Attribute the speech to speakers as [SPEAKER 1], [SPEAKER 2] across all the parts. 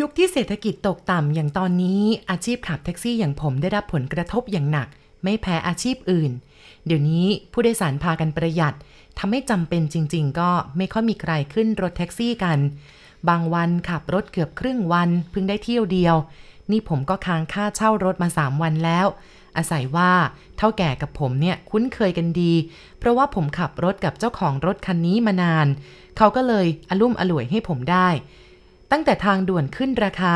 [SPEAKER 1] ยุคที่เศรษฐกิจตกต่ำอย่างตอนนี้อาชีพขับแท็กซี่อย่างผมได้รับผลกระทบอย่างหนัก ไม่แพ้อาชีพอื่น เดี๋ยวนี้ผู้โดยสารพากันประหยัดทำให้จำเป็นจริง ๆ ก็ไม่ค่อยมีใครขึ้นรถแท็กซี่กัน บางวันขับรถเกือบครึ่งวันเพิ่งได้เที่ยวเดียว นี่ผมก็ค้างค่าเช่ารถมา 3 วันแล้ว อาศัยว่าเท่าแก่กับผมเนี่ยคุ้นเคยกันดี เพราะว่าผมขับรถกับเจ้าของรถคันนี้มานาน เขาก็เลยอลุ่มอล่วยให้ผมได้ ตั้งแต่ทางด่วนขึ้นราคา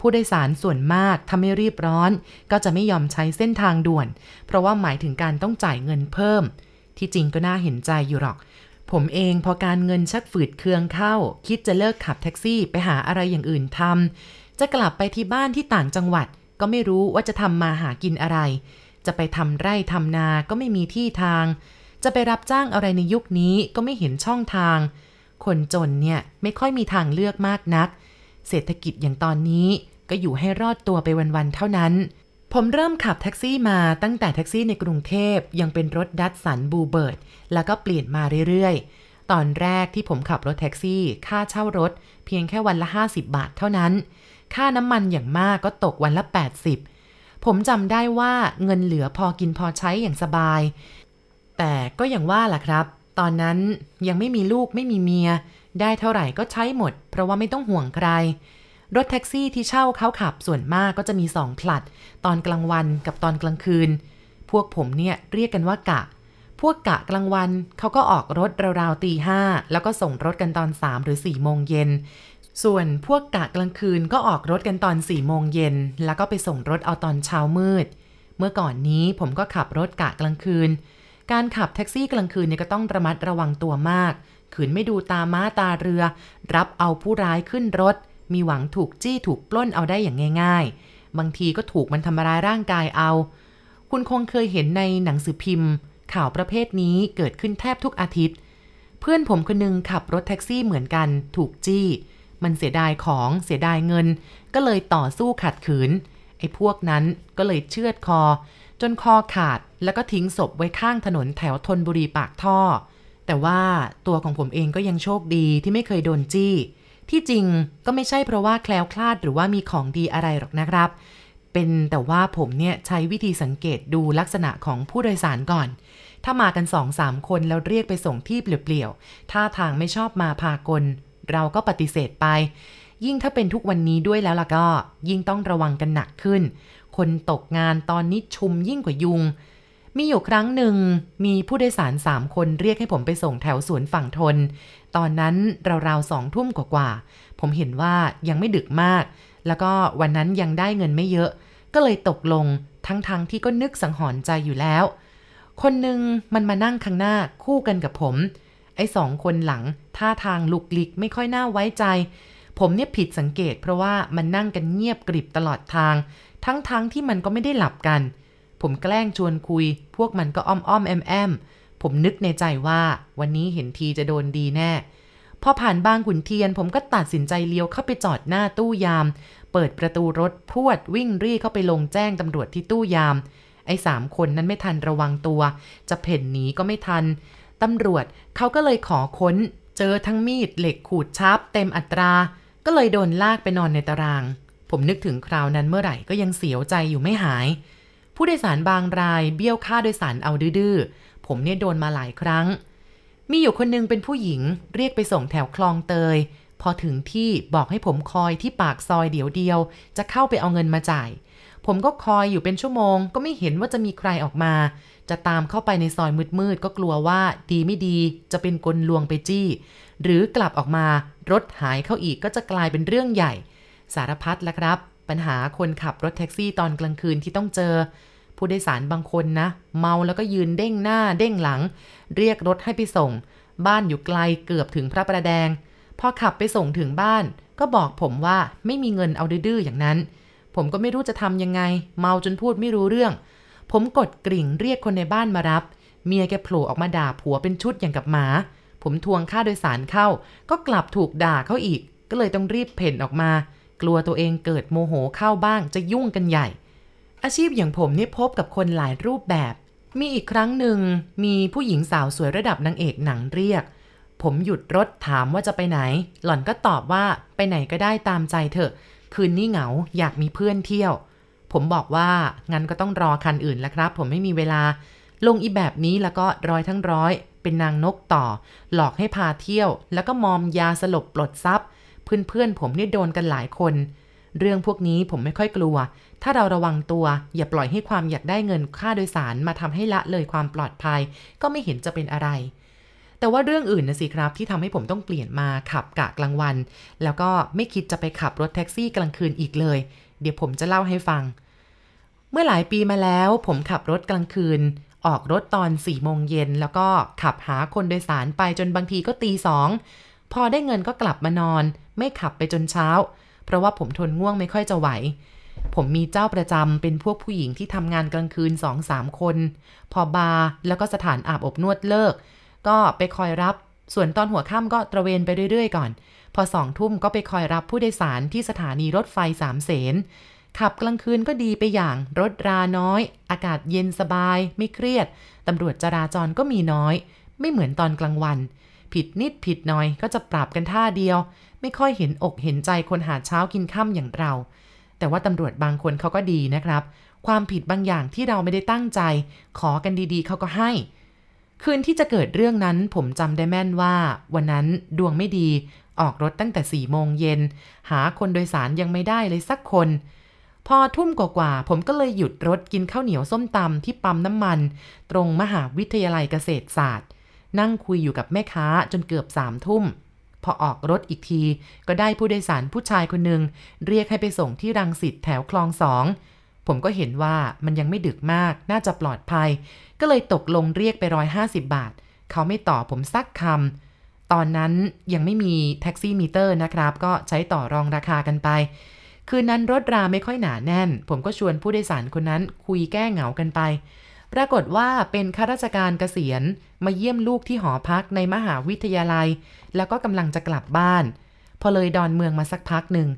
[SPEAKER 1] ผู้โดยสารส่วนมากถ้าไม่รีบร้อน ก็จะไม่ยอมใช้เส้นทางด่วน เพราะว่าหมายถึงการต้องจ่ายเงินเพิ่ม ที่จริงก็น่าเห็นใจอยู่หรอก ผมเองพอการเงินชักฝืดเคืองเข้า คิดจะเลิกขับแท็กซี่ไปหาอะไรอย่างอื่นทำจะกลับไปที่บ้านที่ต่างจังหวัด ก็ไม่รู้ว่าจะทำมาหากินอะไร จะไปทำไร่ทำนาก็ไม่มีที่ทาง จะไปรับจ้างอะไรในยุคนี้ก็ไม่เห็นช่องทาง คนจนเนี่ยไม่ค่อยมีทางเลือกมากนัก เศรษฐกิจอย่างตอนนี้ก็อยู่ให้รอดตัวไปวันๆเท่านั้น ผมเริ่มขับแท็กซี่มาตั้งแต่แท็กซี่ในกรุงเทพยังเป็นรถ Datsun Bluebird แล้วก็เปลี่ยนมาเรื่อยๆ ตอนแรกที่ผมขับรถแท็กซี่ค่าเช่ารถ เพียงแค่วันละ 50 บาทเท่านั้น ค่าน้ำมันอย่างมากก็ตกวันละ 80 ผมจำได้ว่าเงินเหลือพอกินพอใช้อย่างสบาย แต่ก็อย่างว่าล่ะครับ ตอนนั้นยังไม่มีลูกไม่มีเมีย ได้เท่าไหร่ก็ใช้หมด เพราะว่าไม่ต้องห่วงใคร รถแท็กซี่ที่เช่าเขาขับส่วนมากก็จะมีสองผลัด ตอนกลางวันกับตอนกลางคืน พวกผมเนี่ยเรียกกันว่ากะ พวกกะกลางวันเขาก็ออกรถราวๆตีห้าแล้วก็ส่งรถกันตอน3หรือ4โมงเย็นส่วนพวกกะกลางคืนก็ออกรถกันตอน4โมงเย็น แล้วก็ไปส่งรถเอาตอนเช้ามืด เมื่อก่อนนี้ผมก็ขับรถกะกลางคืน การขับแท็กซี่กลางคืนเนี่ยก็ต้องระมัดระวังตัวมาก ขืนไม่ดูตาม้าตาเรือ รับเอาผู้ร้ายขึ้นรถ มีหวังถูกจี้ถูกปล้นเอาได้อย่างง่าย ๆ บางทีก็ถูกมันทำร้ายร่างกายเอา คุณคงเคยเห็นในหนังสือพิมพ์ ข่าวประเภทนี้เกิดขึ้นแทบทุกอาทิตย์ เพื่อนผมคนนึงขับรถแท็กซี่เหมือนกันถูกจี้ มันเสียดายของเสียดายเงิน ก็เลยต่อสู้ขัดขืนไอ้พวกนั้นก็เลยเชือดคอ จนคอขาดแล้วก็ทิ้งศพไว้ข้างถนนแถวทนบุรีปากท่อ แต่ว่าตัวของผมเองก็ยังโชคดีที่ไม่เคยโดนจี้ ที่จริงก็ไม่ใช่เพราะว่าแคล้วคลาดหรือว่ามีของดีอะไรหรอกนะครับ เป็นแต่ว่าผมเนี่ยใช้วิธีสังเกตดูลักษณะของผู้โดยสารก่อน ถ้ามากันสองสามคนแล้วเรียกไปส่งที่เปลี่ยวๆท่าทางไม่ชอบมาพากล เราก็ปฏิเสธไปยิ่งถ้าเป็นทุกวันนี้ด้วยแล้วล่ะก็ ยิ่งต้องระวังกันหนักขึ้น คนตกงานตอนนี้ชุมยิ่งกว่ายุง มีอยู่ครั้งหนึ่งมีผู้โดยสารสามคนเรียกให้ผมไปส่งแถวสวนฝั่งทน ตอนนั้นราวๆสองทุ่มกว่าๆผมเห็นว่ายังไม่ดึกมาก แล้วก็วันนั้นยังได้เงินไม่เยอะ ก็เลยตกลงทั้งๆทที่ก็นึกสังหรณ์ใจอยู่แล้ว คนหนึ่งมันมานั่งข้างหน้าคู่กันกับผม ไอ้สองคนหลังท่าทางลุกลิกไม่ค่อยน่าไว้ใจผมเนี่ยผิดสังเกตเพราะว่ามันนั่งกันเงียบกริบตลอดทาง ทั้งๆทที่มันก็ไม่ได้หลับกัน ผมแกล้งชวนคุย พวกมันก็อ้อมอ้อมแอมแอมผมนึกในใจว่าวันนี้เห็นทีจะโดนดีแน่ พอผ่านบางขุนเทียน ผมก็ตัดสินใจเลี้ยวเข้าไปจอดหน้าตู้ยาม เปิดประตูรถพรวดวิ่งรีเข้าไปลงแจ้งตำรวจที่ตู้ยาม ไอ้สามคนนั้นไม่ทันระวังตัว จะเพ่นหนีก็ไม่ทัน ตำรวจเขาก็เลยขอค้น เจอทั้งมีดเหล็กขูดชับเต็มอัตรา ก็เลยโดนลากไปนอนในตาราง ผมนึกถึงคราวนั้นเมื่อไหร่ก็ยังเสียวใจอยู่ไม่หาย ผู้โดยสารบางรายเบี้ยวค่าโดยสารเอาดื้อๆ ผมเนี่ยโดนมาหลายครั้ง มีอยู่คนนึงเป็นผู้หญิงเรียกไปส่งแถวคลองเตย พอถึงที่บอกให้ผมคอยที่ปากซอยเดี๋ยวเดียว จะเข้าไปเอาเงินมาจ่าย ผมก็คอยอยู่เป็นชั่วโมง ก็ไม่เห็นว่าจะมีใครออกมา จะตามเข้าไปในซอยมืดๆก็กลัวว่าดีไม่ดีจะเป็นกลลวงไปจี้ หรือกลับออกมารถหายเข้าอีกก็จะกลายเป็นเรื่องใหญ่ สารพัดและครับ ปัญหาคนขับรถแท็กซี่ตอนกลางคืนที่ต้องเจอ ผู้โดยสารบางคนนะ เมาแล้วก็ยืนเด้งหน้าเด้งหลัง เรียกรถให้ไปส่ง บ้านอยู่ไกลเกือบถึงพระประแดง พอขับไปส่งถึงบ้าน ก็บอกผมว่าไม่มีเงินเอาดื้อๆอย่างนั้น ผมก็ไม่รู้จะทำยังไง เมาจนพูดไม่รู้เรื่อง ผมกดกริ่งเรียกคนในบ้านมารับ เมียแกโผล่ออกมาด่าผัวเป็นชุดอย่างกับหมาผมทวงค่าโดยสารเข้า ก็กลับถูกด่าเขาอีก ก็เลยต้องรีบเพ่นออกมา กลัวตัวเองเกิดโมโหเข้าบ้างจะยุ่งกันใหญ่ อาชีพอย่างผมนี่พบกับคนหลายรูปแบบ มีอีกครั้งหนึ่งมีผู้หญิงสาวสวยระดับนางเอกหนังเรียก ผมหยุดรถถามว่าจะไปไหน หล่อนก็ตอบว่าไปไหนก็ได้ตามใจเถอะ คืนนี้เหงาอยากมีเพื่อนเที่ยว ผมบอกว่างั้นก็ต้องรอคันอื่นแล้วครับ ผมไม่มีเวลา ลงอีแบบนี้แล้วก็ร้อยทั้งร้อย เป็นนางนกต่อ หลอกให้พาเที่ยว แล้วก็มอมยาสลบปลดซับ เพื่อนๆผมนี่โดนกันหลายคน เรื่องพวกนี้ผมไม่ค่อยกลัว ถ้าเราระวังตัว อย่าปล่อยให้ความอยากได้เงินค่าโดยสารมาทำให้ละเลยความปลอดภัย ก็ไม่เห็นจะเป็นอะไร แต่ว่าเรื่องอื่นนะสิครับที่ทำให้ผมต้องเปลี่ยนมาขับกะกลางวัน แล้วก็ไม่คิดจะไปขับรถแท็กซี่กลางคืนอีกเลย เดี๋ยวผมจะเล่าให้ฟัง เมื่อหลายปีมาแล้ว ผมขับรถกลางคืนออกรถตอน4ี่โมงเย็นแล้วก็ขับหาคนโดยสารไปจนบางทีก็ตีสอง พอได้เงินก็กลับมานอน ไม่ขับไปจนเช้า เพราะว่าผมทนง่วงไม่ค่อยจะไหว ผมมีเจ้าประจำเป็นพวกผู้หญิงที่ทำงานกลางคืนสองสามคน พอบาร์แล้วก็สถานอาบอบนวดเลิก ก็ไปคอยรับ ส่วนตอนหัวค่ำก็ตระเวนไปเรื่อยๆ ก่อน พอสองทุ่มก็ไปคอยรับผู้โดยสารที่สถานีรถไฟสามเสนขับกลางคืนก็ดีไปอย่างรถราน้อย อากาศเย็นสบาย ไม่เครียด ตำรวจจราจรก็มีน้อย ไม่เหมือนตอนกลางวัน ผิดนิดผิดหน่อยก็จะปรับกันท่าเดียว ไม่ค่อยเห็นอกเห็นใจคนหาเช้ากินค่ำอย่างเรา แต่ว่าตำรวจบางคนเขาก็ดีนะครับ ความผิดบางอย่างที่เราไม่ได้ตั้งใจ ขอกันดีๆ เขาก็ให้ คืนที่จะเกิดเรื่องนั้นผมจำได้แม่นว่า วันนั้นดวงไม่ดีออกรถตั้งแต่สี่โมงเย็น หาคนโดยสารยังไม่ได้เลยสักคน พอทุ่มกว่าๆผมก็เลยหยุดรถกินข้าวเหนียวส้มตำที่ปั๊มน้ำมัน ตรงมหาวิทยาลัยเกษตรศาสตร์ นั่งคุยอยู่กับแม่ค้าจนเกือบสามทุ่ม พอออกรถอีกทีก็ได้ผู้โดยสารผู้ชายคนหนึ่งเรียกให้ไปส่งที่รังสิตแถวคลองสอง ผมก็เห็นว่ามันยังไม่ดึกมากน่าจะปลอดภัย ก็เลยตกลงเรียกไปร้อยห้าสิบบาท เขาไม่ต่อผมสักคำตอนนั้นยังไม่มีแท็กซี่มิเตอร์นะครับ ก็ใช้ต่อรองราคากันไปคืนนั้นรถราไม่ค่อยหนาแน่น ผมก็ชวนผู้โดยสารคนนั้นคุยแก้เหงากันไป ปรากฏว่าเป็นข้าราชการเกษียณมาเยี่ยมลูกที่หอพักในมหาวิทยาลัย แล้วก็กำลังจะกลับบ้าน พอเลยดอนเมืองมาสักพักหนึ่ง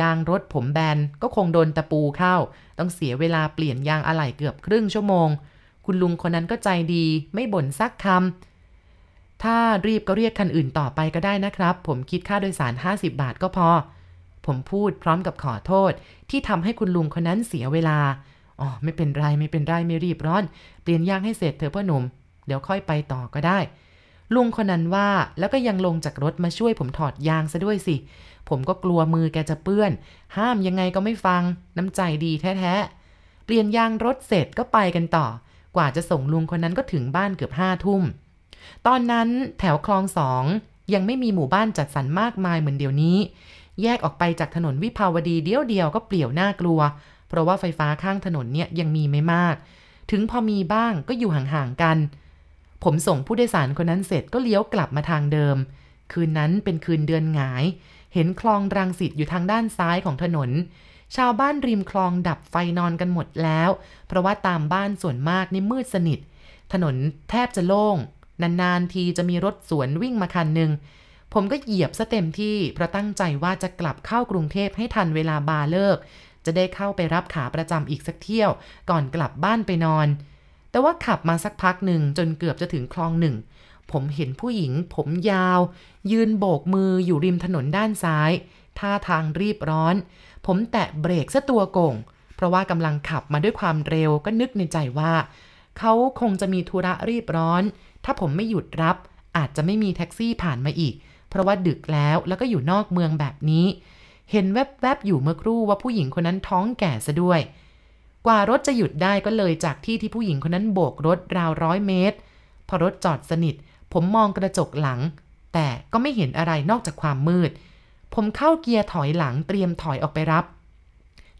[SPEAKER 1] ยางรถผมแบนก็คงโดนตะปูเข้า ต้องเสียเวลาเปลี่ยนยางอะไหล่เกือบครึ่งชั่วโมง คุณลุงคนนั้นก็ใจดีไม่บ่นสักคำถ้ารีบก็เรียกคันอื่นต่อไปก็ได้นะครับ ผมคิดค่าโดยสาร 50 บาทก็พอ ผมพูดพร้อมกับขอโทษที่ทำให้คุณลุงคนนั้นเสียเวลา อ๋อไม่เป็นไรไม่เป็นไรไม่รีบร้อน เปลี่ยนยางให้เสร็จเถอะพ่อหนุ่ม เดี๋ยวค่อยไปต่อก็ได้ ลุงคนนั้นว่าแล้วก็ยังลงจากรถมาช่วยผมถอดยางซะด้วยสิ ผมก็กลัวมือแกจะเปื้อน ห้ามยังไงก็ไม่ฟัง น้ำใจดีแท้ๆ เปลี่ยนยางรถเสร็จก็ไปกันต่อ กว่าจะส่งลุงคนนั้นก็ถึงบ้านเกือบห้าทุ่ม ตอนนั้นแถวคลองสองยังไม่มีหมู่บ้านจัดสรรมากมายเหมือนเดี๋ยวนี้ แยกออกไปจากถนนวิภาวดีเดียวเดียวก็เปลี่ยวน่ากลัว เพราะว่าไฟฟ้าข้างถนนเนี่ยยังมีไม่มาก ถึงพอมีบ้างก็อยู่ห่างๆกัน ผมส่งผู้โดยสารคนนั้นเสร็จก็เลี้ยวกลับมาทางเดิม คืนนั้นเป็นคืนเดือนหงาย เห็นคลองรังสิตอยู่ทางด้านซ้ายของถนน ชาวบ้านริมคลองดับไฟนอนกันหมดแล้ว เพราะว่าตามบ้านส่วนมากนี่มืดสนิท ถนนแทบจะโล่ง นานๆทีจะมีรถสวนวิ่งมาคันหนึ่งผมก็เหยียบซะเต็มที่เพราะตั้งใจว่าจะกลับเข้ากรุงเทพให้ทันเวลาบาเลิก จะได้เข้าไปรับขาประจำอีกสักเที่ยว ก่อนกลับบ้านไปนอน แต่ว่าขับมาสักพักหนึ่งจนเกือบจะถึงคลองหนึ่ง ผมเห็นผู้หญิง ผมยาว ยืนโบกมืออยู่ริมถนนด้านซ้าย ท่าทางรีบร้อน ผมแตะเบรกซะตัวโก่ง เพราะว่ากำลังขับมาด้วยความเร็วก็นึกในใจว่า เขาคงจะมีธุระรีบร้อน ถ้าผมไม่หยุดรับ อาจจะไม่มีแท็กซี่ผ่านมาอีก เพราะว่าดึกแล้วแล้วก็อยู่นอกเมืองแบบนี้ เห็นแวบๆอยู่เมื่อครู่ว่าผู้หญิงคนนั้นท้องแก่ซะด้วย กว่ารถจะหยุดได้ก็เลยจากที่ที่ผู้หญิงคนนั้นโบกรถราวร้อยเมตร พอรถจอดสนิท ผมมองกระจกหลัง แต่ก็ไม่เห็นอะไรนอกจากความมืด ผมเข้าเกียร์ถอยหลังเตรียมถอยออกไปรับ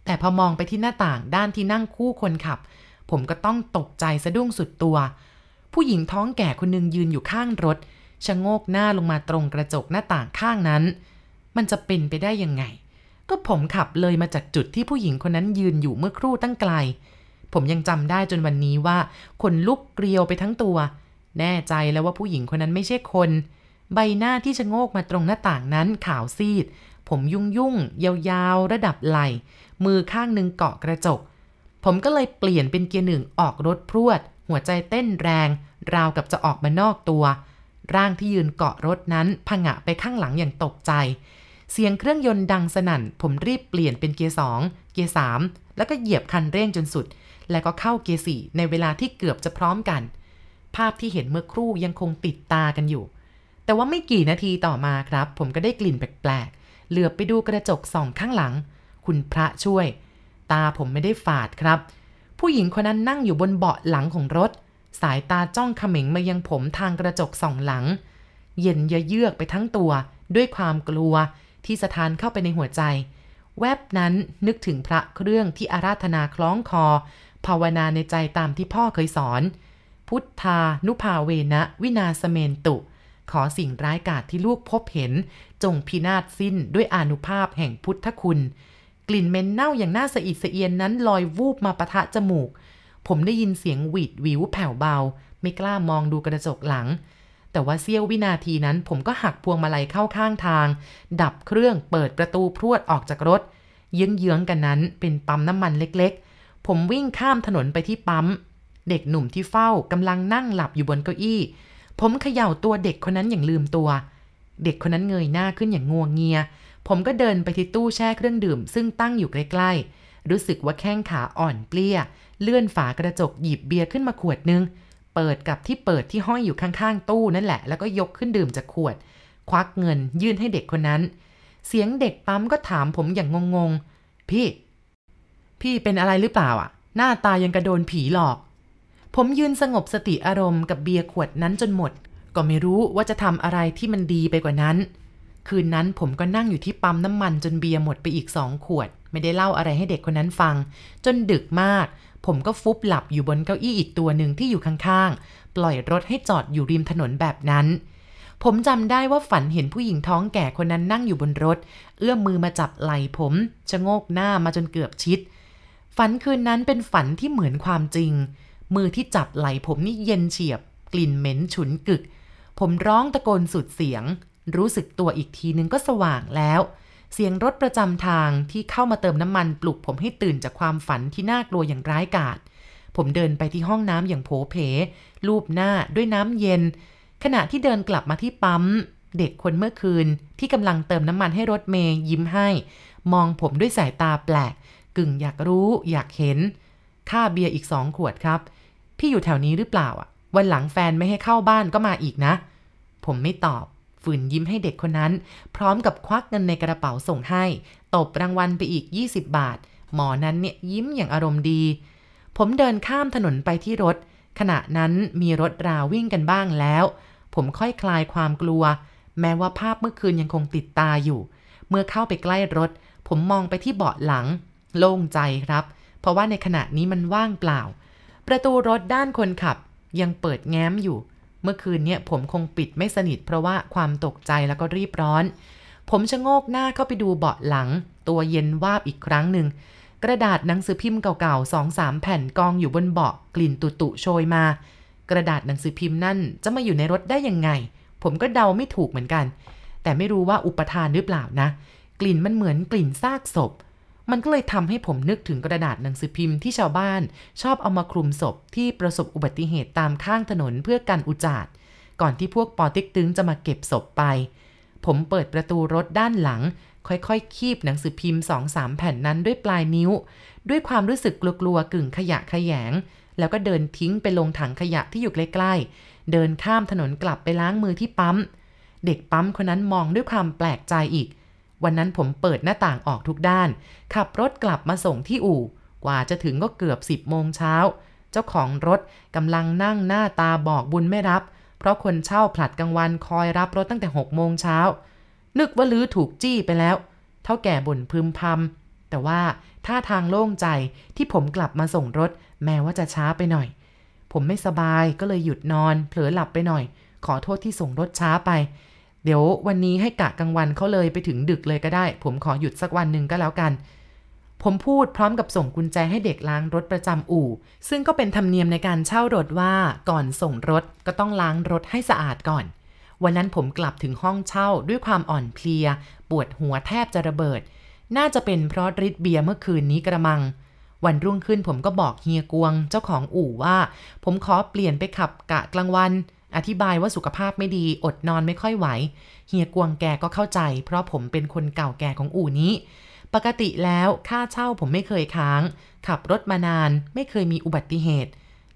[SPEAKER 1] แต่พอมองไปที่หน้าต่างด้านที่นั่งคู่คนขับ ผมก็ต้องตกใจสะดุ้งสุดตัว ผู้หญิงท้องแก่คนนึงยืนอยู่ข้างรถชะโงกหน้าลงมาตรงกระจกหน้าต่างข้างนั้น มันจะเป็นไปได้ยังไง ก็ผมขับเลยมาจากจุดที่ผู้หญิงคนนั้นยืนอยู่เมื่อครู่ตั้งไกล ผมยังจำได้จนวันนี้ว่าคนลุกเกลียวไปทั้งตัว แน่ใจแล้วว่าผู้หญิงคนนั้นไม่ใช่คน ใบหน้าที่ชะโงกมาตรงหน้าต่างนั้นขาวซีด ผมยุ่งยุ่งยาวๆ ระดับไหลมือข้างหนึ่งเกาะกระจก ผมก็เลยเปลี่ยนเป็นเกียร์หนึ่งออกรถพรวด หัวใจเต้นแรง ราวกับจะออกมานอกตัวร่างที่ยืนเกาะรถนั้นผงะไปข้างหลังอย่างตกใจ เสียงเครื่องยนต์ดังสนั่น ผมรีบเปลี่ยนเป็นเกียร์สองเกียร์สามแล้วก็เหยียบคันเร่งจนสุด แล้วก็เข้าเกียร์สี่ในเวลาที่เกือบจะพร้อมกัน ภาพที่เห็นเมื่อครู่ยังคงติดตากันอยู่ แต่ว่าไม่กี่นาทีต่อมาครับ ผมก็ได้กลิ่นแปลกๆ เหลือบไปดูกระจกส่องข้างหลัง คุณพระช่วย ตาผมไม่ได้ฝาดครับ ผู้หญิงคนนั้นนั่งอยู่บนเบาะหลังของรถ สายตาจ้องเขม็งมายังผมทางกระจกส่องหลัง เย็นเยือกไปทั้งตัว ด้วยความกลัว ที่สะท้านเข้าไปในหัวใจ แวบนั้นนึกถึงพระเครื่องที่อาราธนาคล้องคอ ภาวนาในใจตามที่พ่อเคยสอน พุทธานุภาเวนะวินาสเมนตุ ขอสิ่งร้ายกาจที่ลูกพบเห็น จงพินาศสิ้นด้วยอนุภาพแห่งพุทธคุณ กลิ่นเหม็นเน่าอย่างน่าสะอิดสะเอียนนั้นลอยวูบมาปะทะจมูก ผมได้ยินเสียงหวีดวิวแผ่วเบา ไม่กล้ามองดูกระจกหลัง แต่ว่าเสี้ยววินาทีนั้นผมก็หักพวงมาลัยเข้าข้างทาง ดับเครื่องเปิดประตูพรวดออกจากรถ เยื้องๆกันนั้นเป็นปั๊มน้ำมันเล็กๆ ผมวิ่งข้ามถนนไปที่ปั๊ม เด็กหนุ่มที่เฝ้ากำลังนั่งหลับอยู่บนเก้าอี้ ผมเขย่าตัวเด็กคนนั้นอย่างลืมตัว เด็กคนนั้นเงยหน้าขึ้นอย่างงวงเงีย ผมก็เดินไปที่ตู้แช่เครื่องดื่ม ซึ่งตั้งอยู่ใกล้ๆ รู้สึกว่าแข้งขาอ่อนเปลี้ย เลื่อนฝากระจกหยิบเบียร์ขึ้นมาขวดนึง เปิดกับที่เปิดที่ห้อยอยู่ข้างๆ ตู้นั่นแหละ แล้วก็ยกขึ้นดื่มจากขวด ควักเงินยื่นให้เด็กคนนั้น เสียงเด็กปั๊มก็ถามผมอย่างงงๆ พี่ พี่เป็นอะไรหรือเปล่าอะ หน้าตายังกระโดนผีหลอก ผมยืนสงบสติอารมณ์กับเบียร์ขวดนั้นจนหมด ก็ไม่รู้ว่าจะทำอะไรที่มันดีไปกว่านั้น คืนนั้นผมก็นั่งอยู่ที่ปั๊มน้ำมันจนเบียร์หมดไปอีกสองขวด ไม่ได้เล่าอะไรให้เด็กคนนั้นฟัง จนดึกมาก ผมก็ฟุบหลับอยู่บนเก้าอี้อีกตัวหนึ่งที่อยู่ข้างๆ ปล่อยรถให้จอดอยู่ริมถนนแบบนั้น ผมจำได้ว่าฝันเห็นผู้หญิงท้องแก่คนนั้นนั่งอยู่บนรถ เอื้อมมือมาจับไหล่ผมชะโงกหน้ามาจนเกือบชิด ฝันคืนนั้นเป็นฝันที่เหมือนความจริง มือที่จับไหล่ผมนี่เย็นเฉียบ กลิ่นเหม็นฉุนกึก ผมร้องตะโกนสุดเสียง รู้สึกตัวอีกทีนึงก็สว่างแล้ว เสียงรถประจำทางที่เข้ามาเติมน้ำมันปลุกผมให้ตื่นจากความฝันที่น่ากลัวอย่างร้ายกาจ ผมเดินไปที่ห้องน้ำอย่างโผเพ ลูบหน้าด้วยน้ำเย็น ขณะที่เดินกลับมาที่ปั๊ม เด็กคนเมื่อคืนที่กำลังเติมน้ำมันให้รถเมย์ยิ้มให้ มองผมด้วยสายตาแปลก กึ่งอยากรู้อยากเห็น ค่าเบียร์อีกสองขวดครับ พี่อยู่แถวนี้หรือเปล่าอะ วันหลังแฟนไม่ให้เข้าบ้านก็มาอีกนะ ผมไม่ตอบ ฝืนยิ้มให้เด็กคนนั้น พร้อมกับควักเงินในกระเป๋าส่งให้ ตบรางวัลไปอีก 20 บาท หมอนั้นเนี่ยยิ้มอย่างอารมณ์ดี ผมเดินข้ามถนนไปที่รถ ขณะนั้นมีรถราวิ่งกันบ้างแล้ว ผมค่อยคลายความกลัว แม้ว่าภาพเมื่อคืนยังคงติดตาอยู่ เมื่อเข้าไปใกล้รถ ผมมองไปที่เบาะหลัง โล่งใจครับ เพราะว่าในขณะนี้มันว่างเปล่า ประตูรถด้านคนขับยังเปิดแง้มอยู่ มื่อคืนเนี่ยผมคงปิดไม่สนิทเพราะว่าความตกใจแล้วก็รีบร้อน ผมชะโงกหน้าเข้าไปดูเบาะหลัง ตัวเย็นวาบอีกครั้งหนึ่ง กระดาษหนังสือพิมพ์เก่าๆสองสามแผ่นกองอยู่บนเบาะกลิ่นตุตุโชยมา กระดาษหนังสือพิมพ์นั่นจะมาอยู่ในรถได้ยังไง ผมก็เดาไม่ถูกเหมือนกัน แต่ไม่รู้ว่าอุปทานหรือเปล่านะ กลิ่นมันเหมือนกลิ่นซากศพ มันก็เลยทำให้ผมนึกถึงกระดาษหนังสือพิมพ์ที่ชาวบ้าน ชอบเอามาคลุมศพที่ประสบอุบัติเหตุตามข้างถนนเพื่อกันอุจาดก่อนที่พวกปอติ๊กตึงจะมาเก็บศพไป ผมเปิดประตูรถด้านหลัง ค่อยๆ คีบหนังสือพิมพ์สองสามแผ่นนั้นด้วยปลายนิ้ว ด้วยความรู้สึกกลัวๆกึ่งขยะขยง แล้วก็เดินทิ้งไปลงถังขยะที่อยู่ใกล้ๆ เดินข้ามถนนกลับไปล้างมือที่ปั๊ม เด็กปั๊มคนนั้นมองด้วยความแปลกใจอีก วันนั้นผมเปิดหน้าต่างออกทุกด้าน ขับรถกลับมาส่งที่อู่ กว่าจะถึงก็เกือบสิบโมงเช้า เจ้าของรถกำลังนั่งหน้าตาบอกบุญไม่รับ เพราะคนเช่าผลัดกลางวันคอยรับรถตั้งแต่หกโมงเช้า นึกว่าลือถูกจี้ไปแล้ว เท่าแก่บ่นพึมพำแต่ว่าท่าทางโล่งใจที่ผมกลับมาส่งรถ แม้ว่าจะช้าไปหน่อย ผมไม่สบายก็เลยหยุดนอน เผลอหลับไปหน่อย ขอโทษที่ส่งรถช้าไป เดี๋ยววันนี้ให้กะกลางวันเขาเลยไปถึงดึกเลยก็ได้ ผมขอหยุดสักวันหนึ่งก็แล้วกัน ผมพูดพร้อมกับส่งกุญแจให้เด็กล้างรถประจำอู่ ซึ่งก็เป็นธรรมเนียมในการเช่ารถว่าก่อนส่งรถก็ต้องล้างรถให้สะอาดก่อน วันนั้นผมกลับถึงห้องเช่าด้วยความอ่อนเพลีย ปวดหัวแทบจะระเบิด น่าจะเป็นเพราะริดเบียร์เมื่อคืนนี้กระมังวันรุ่งขึ้นผมก็บอกเฮียกวงเจ้าของอู่ว่า ผมขอเปลี่ยนไปขับกะกลางวัน อธิบายว่าสุขภาพไม่ดี อดนอนไม่ค่อยไหว เฮียกวงแกก็เข้าใจ เพราะผมเป็นคนเก่าแก่ของอู่นี้ ปกติแล้วค่าเช่าผมไม่เคยค้าง ขับรถมานาน ไม่เคยมีอุบัติเหตุ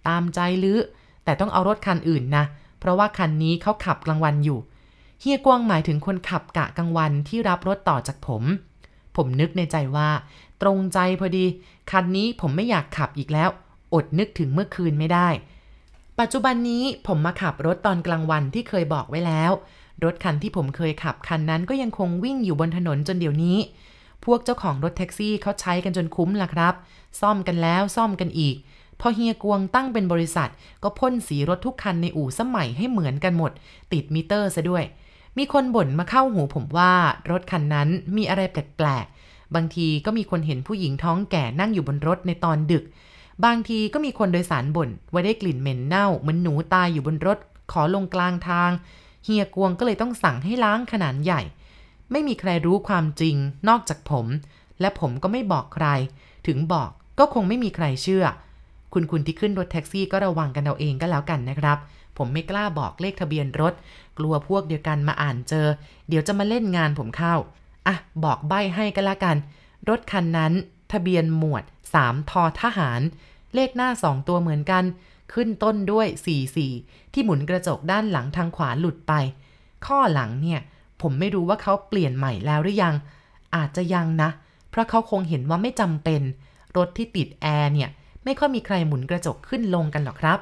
[SPEAKER 1] ตามใจลือแต่ต้องเอารถคันอื่นนะ เพราะว่าคันนี้เขาขับกลางวันอยู่ เฮียกวงหมายถึงคนขับกะกลางวันที่รับรถต่อจากผม ผมนึกในใจว่า ตรงใจพอดี คันนี้ผมไม่อยากขับอีกแล้ว อดนึกถึงเมื่อคืนไม่ได้ ปัจจุบันนี้ผมมาขับรถตอนกลางวันที่เคยบอกไว้แล้ว รถคันที่ผมเคยขับคันนั้นก็ยังคงวิ่งอยู่บนถนนจนเดี๋ยวนี้ พวกเจ้าของรถแท็กซี่เขาใช้กันจนคุ้มล่ะครับ ซ่อมกันแล้วซ่อมกันอีก พอเฮียกวงตั้งเป็นบริษัท ก็พ่นสีรถทุกคันในอู่สมัยให้เหมือนกันหมด ติดมิเตอร์ซะด้วย มีคนบ่นมาเข้าหูผมว่ารถคันนั้นมีอะไรแปลกๆบางทีก็มีคนเห็นผู้หญิงท้องแก่นั่งอยู่บนรถในตอนดึก บางทีก็มีคนโดยสารบ่นว่าได้กลิ่นเหม็นเน่าเหมือนหนูตายอยู่บนรถ ขอลงกลางทาง เฮียกวงก็เลยต้องสั่งให้ล้างขนาดใหญ่ ไม่มีใครรู้ความจริง นอกจากผม และผมก็ไม่บอกใคร ถึงบอกก็คงไม่มีใครเชื่อ คุณคุณที่ขึ้นรถแท็กซี่ก็ระวังกันเอาเองก็แล้วกันนะครับ ผมไม่กล้าบอกเลขทะเบียนรถ กลัวพวกเดียวกันมาอ่านเจอ เดี๋ยวจะมาเล่นงานผมเข้าอะบอกใบให้ก็แล้วกัน รถคันนั้น ทะเบียนหมวด 3 ทอทหาร เลขหน้า 2 ตัวเหมือนกัน ขึ้นต้นด้วย 44 ที่หมุนกระจกด้านหลังทางขวาหลุดไป ข้อหลังเนี่ย ผมไม่รู้ว่าเขาเปลี่ยนใหม่แล้วหรือยัง อาจจะยังนะ เพราะเขาคงเห็นว่าไม่จำเป็น รถที่ติดแอร์เนี่ย ไม่ค่อยมีใครหมุนกระจกขึ้นลงกันหรอกครับ